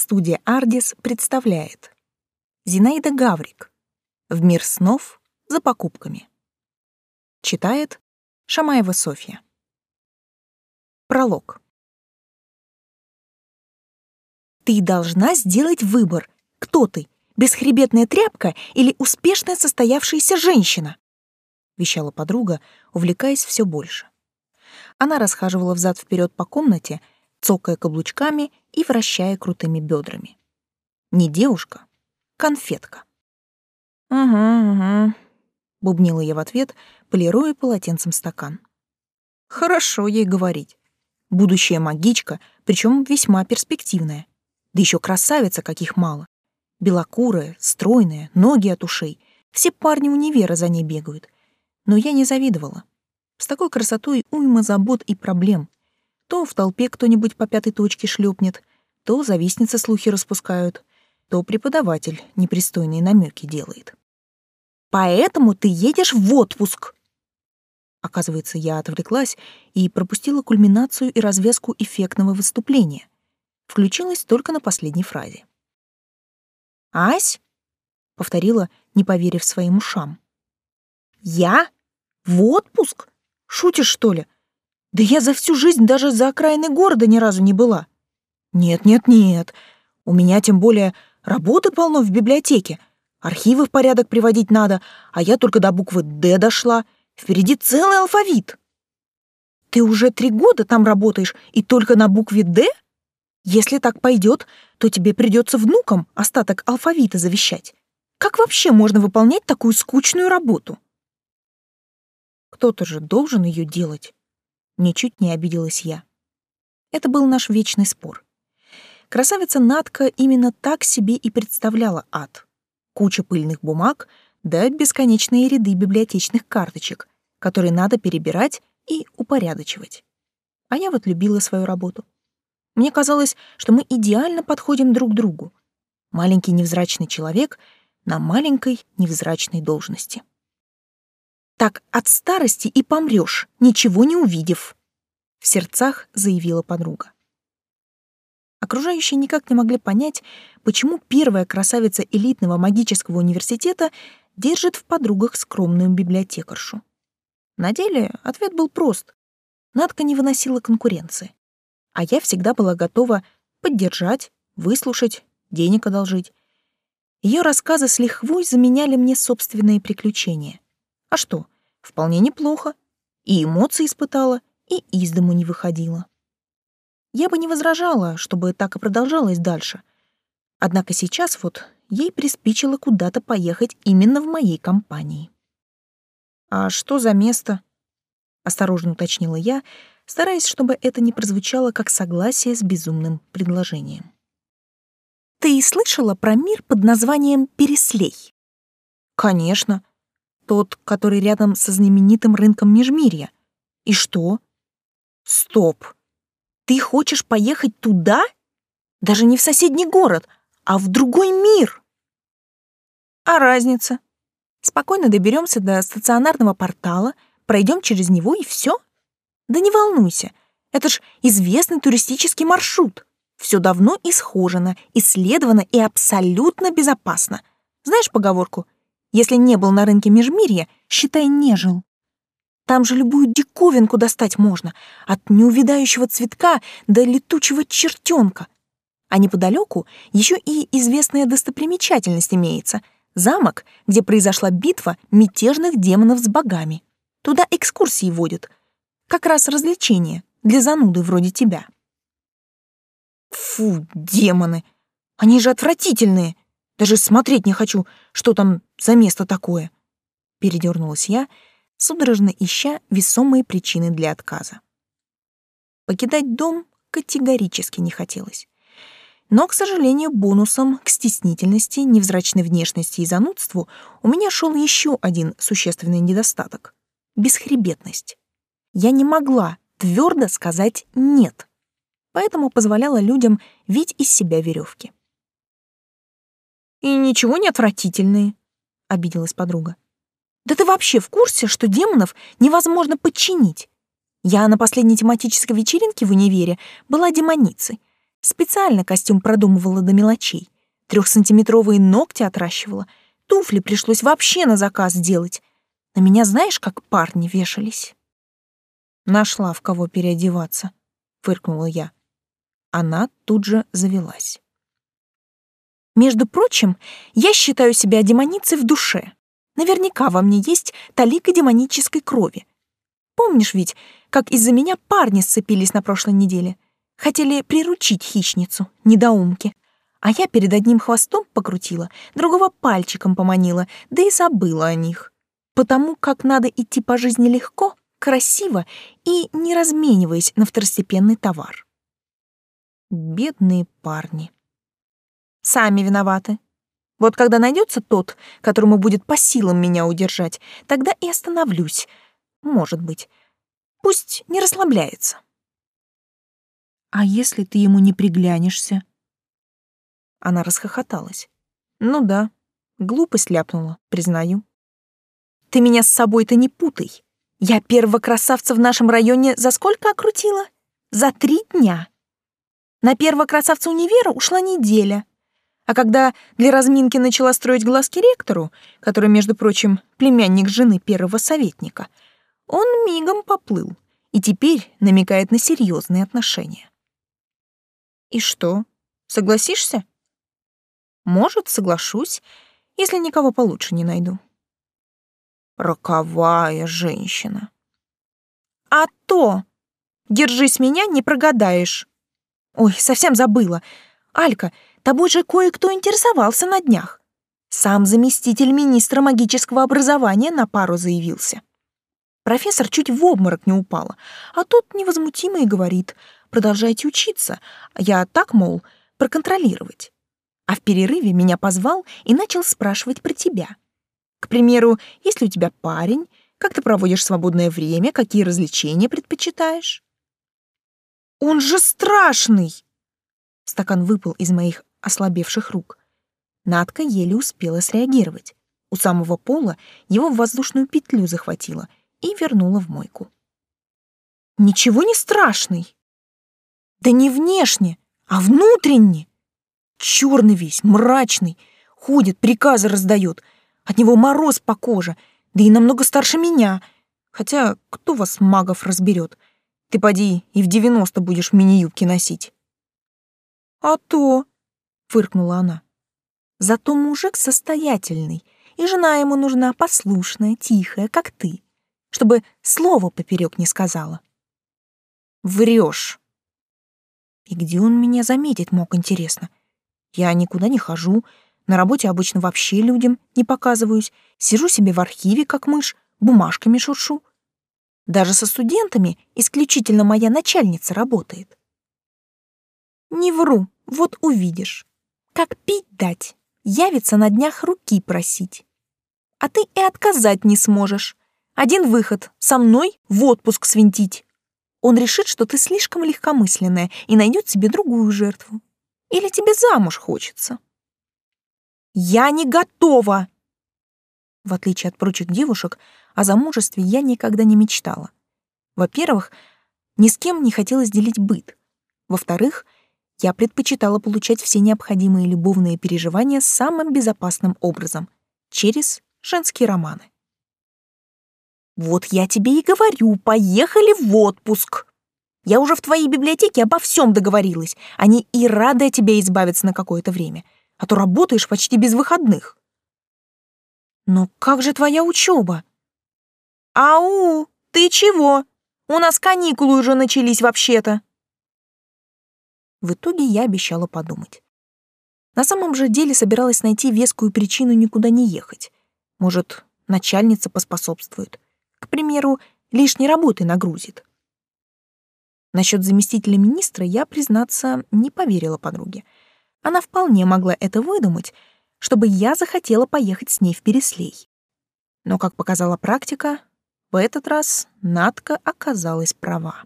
Студия «Ардис» представляет Зинаида Гаврик «В мир снов за покупками». Читает Шамаева Софья. Пролог. Ты должна сделать выбор. Кто ты? Бесхребетная тряпка или успешная состоявшаяся женщина? Вещала подруга, увлекаясь все больше. Она расхаживала взад-вперед по комнате, цокая каблучками и вращая крутыми бедрами. Не девушка, конфетка. «Угу, угу», — бубнила я в ответ, полируя полотенцем стакан. «Хорошо ей говорить. Будущая магичка, причем весьма перспективная. Да еще красавица, каких мало. Белокурая, стройная, ноги от ушей. Все парни универа за ней бегают. Но я не завидовала. С такой красотой уйма забот и проблем. То в толпе кто-нибудь по пятой точке шлепнет, то завистницы слухи распускают, то преподаватель непристойные намеки делает. «Поэтому ты едешь в отпуск!» Оказывается, я отвлеклась и пропустила кульминацию и развязку эффектного выступления. Включилась только на последней фразе. «Ась?» — повторила, не поверив своим ушам. «Я? В отпуск? Шутишь, что ли? Да я за всю жизнь даже за окраины города ни разу не была. Нет, нет, нет. У меня тем более работы полно в библиотеке. Архивы в порядок приводить надо, а я только до буквы «Д» дошла. Впереди целый алфавит. Ты уже три года там работаешь и только на букве «Д»? Если так пойдет, то тебе придется внукам остаток алфавита завещать. Как вообще можно выполнять такую скучную работу? Кто-то же должен ее делать. Ничуть не обиделась я. Это был наш вечный спор. Красавица Натка именно так себе и представляла ад. Куча пыльных бумаг, да бесконечные ряды библиотечных карточек, которые надо перебирать и упорядочивать. А я вот любила свою работу. Мне казалось, что мы идеально подходим друг другу. Маленький невзрачный человек на маленькой невзрачной должности. Так от старости и помрёшь, ничего не увидев, в сердцах заявила подруга. Окружающие никак не могли понять, почему первая красавица элитного магического университета держит в подругах скромную библиотекаршу. На деле ответ был прост. Надка не выносила конкуренции. А я всегда была готова поддержать, выслушать, денег одолжить. Ее рассказы с лихвой заменяли мне собственные приключения. А что, вполне неплохо. И эмоции испытала, и из дому не выходила. Я бы не возражала, чтобы так и продолжалось дальше. Однако сейчас вот ей приспичило куда-то поехать именно в моей компании. «А что за место?» — осторожно уточнила я, стараясь, чтобы это не прозвучало как согласие с безумным предложением. «Ты слышала про мир под названием Переслей?» «Конечно. Тот, который рядом со знаменитым рынком Межмирья. И что?» «Стоп! Ты хочешь поехать туда? Даже не в соседний город, а в другой мир!» «А разница?» Спокойно доберемся до стационарного портала, пройдем через него и все. Да не волнуйся, это ж известный туристический маршрут. Все давно исхожено, исследовано и абсолютно безопасно. Знаешь поговорку? Если не был на рынке Межмирья, считай, не жил. Там же любую диковинку достать можно, от неувядающего цветка до летучего чертенка. А неподалеку еще и известная достопримечательность имеется — Замок, где произошла битва мятежных демонов с богами. Туда экскурсии водят. Как раз развлечение для зануды вроде тебя. Фу, демоны! Они же отвратительные! Даже смотреть не хочу, что там за место такое. Передернулась я, судорожно ища весомые причины для отказа. Покидать дом категорически не хотелось. Но, к сожалению, бонусом к стеснительности, невзрачной внешности и занудству у меня шел еще один существенный недостаток — бесхребетность. Я не могла твердо сказать «нет», поэтому позволяла людям видеть из себя веревки. «И ничего не отвратительные», — обиделась подруга. «Да ты вообще в курсе, что демонов невозможно подчинить? Я на последней тематической вечеринке в универе была демоницей, Специально костюм продумывала до мелочей. Трехсантиметровые ногти отращивала. Туфли пришлось вообще на заказ делать. На меня знаешь, как парни вешались? Нашла, в кого переодеваться, фыркнула я. Она тут же завелась. Между прочим, я считаю себя демоницей в душе. Наверняка во мне есть талика демонической крови. Помнишь ведь, как из-за меня парни сцепились на прошлой неделе? Хотели приручить хищницу, недоумки. А я перед одним хвостом покрутила, другого пальчиком поманила, да и забыла о них. Потому как надо идти по жизни легко, красиво и не размениваясь на второстепенный товар. Бедные парни. Сами виноваты. Вот когда найдется тот, которому будет по силам меня удержать, тогда и остановлюсь. Может быть. Пусть не расслабляется. А если ты ему не приглянешься? Она расхохоталась. Ну да, глупость ляпнула, признаю. Ты меня с собой-то не путай. Я первого красавца в нашем районе за сколько окрутила? За три дня. На первого красавца универа ушла неделя. А когда для разминки начала строить глазки ректору, который, между прочим, племянник жены первого советника, он мигом поплыл и теперь намекает на серьезные отношения. И что, согласишься? Может, соглашусь, если никого получше не найду. Роковая женщина. А то! Держись меня, не прогадаешь. Ой, совсем забыла. Алька, тобой же кое-кто интересовался на днях. Сам заместитель министра магического образования на пару заявился. Профессор чуть в обморок не упала, а тот невозмутимо и говорит, продолжайте учиться, я так, мол, проконтролировать. А в перерыве меня позвал и начал спрашивать про тебя. К примеру, есть ли у тебя парень, как ты проводишь свободное время, какие развлечения предпочитаешь? Он же страшный! Стакан выпал из моих ослабевших рук. Надка еле успела среагировать. У самого пола его в воздушную петлю захватила и вернула в мойку. Ничего не страшный. Да не внешне, а внутренне. Черный весь, мрачный, ходит, приказы раздает — от него мороз по коже, да и намного старше меня. Хотя кто вас, магов, разберет? Ты поди и в девяносто будешь мини-юбки носить. А то, фыркнула она. Зато мужик состоятельный, и жена ему нужна послушная, тихая, как ты, чтобы слово поперек не сказала. Врешь. И где он меня заметить мог, интересно? Я никуда не хожу, на работе обычно вообще людям не показываюсь. Сижу себе в архиве, как мышь, бумажками шуршу. Даже со студентами исключительно моя начальница работает. Не вру, вот увидишь. Как пить дать, явится на днях руки просить. А ты и отказать не сможешь. Один выход — со мной в отпуск свинтить. Он решит, что ты слишком легкомысленная и найдет себе другую жертву. Или тебе замуж хочется. Я не готова. В отличие от прочих девушек, о замужестве я никогда не мечтала. Во-первых, ни с кем не хотелось делить быт. Во-вторых, я предпочитала получать все необходимые любовные переживания самым безопасным образом — через женские романы. «Вот я тебе и говорю, поехали в отпуск!» Я уже в твоей библиотеке обо всем договорилась. Они и рады от тебя избавиться на какое-то время а то работаешь почти без выходных. Но как же твоя учеба? Ау, ты чего? У нас каникулы уже начались вообще-то. В итоге я обещала подумать. На самом же деле собиралась найти вескую причину никуда не ехать. Может, начальница поспособствует. К примеру, лишней работы нагрузит. Насчет заместителя министра я, признаться, не поверила подруге. Она вполне могла это выдумать, чтобы я захотела поехать с ней в Переслей. Но, как показала практика, в этот раз Надка оказалась права.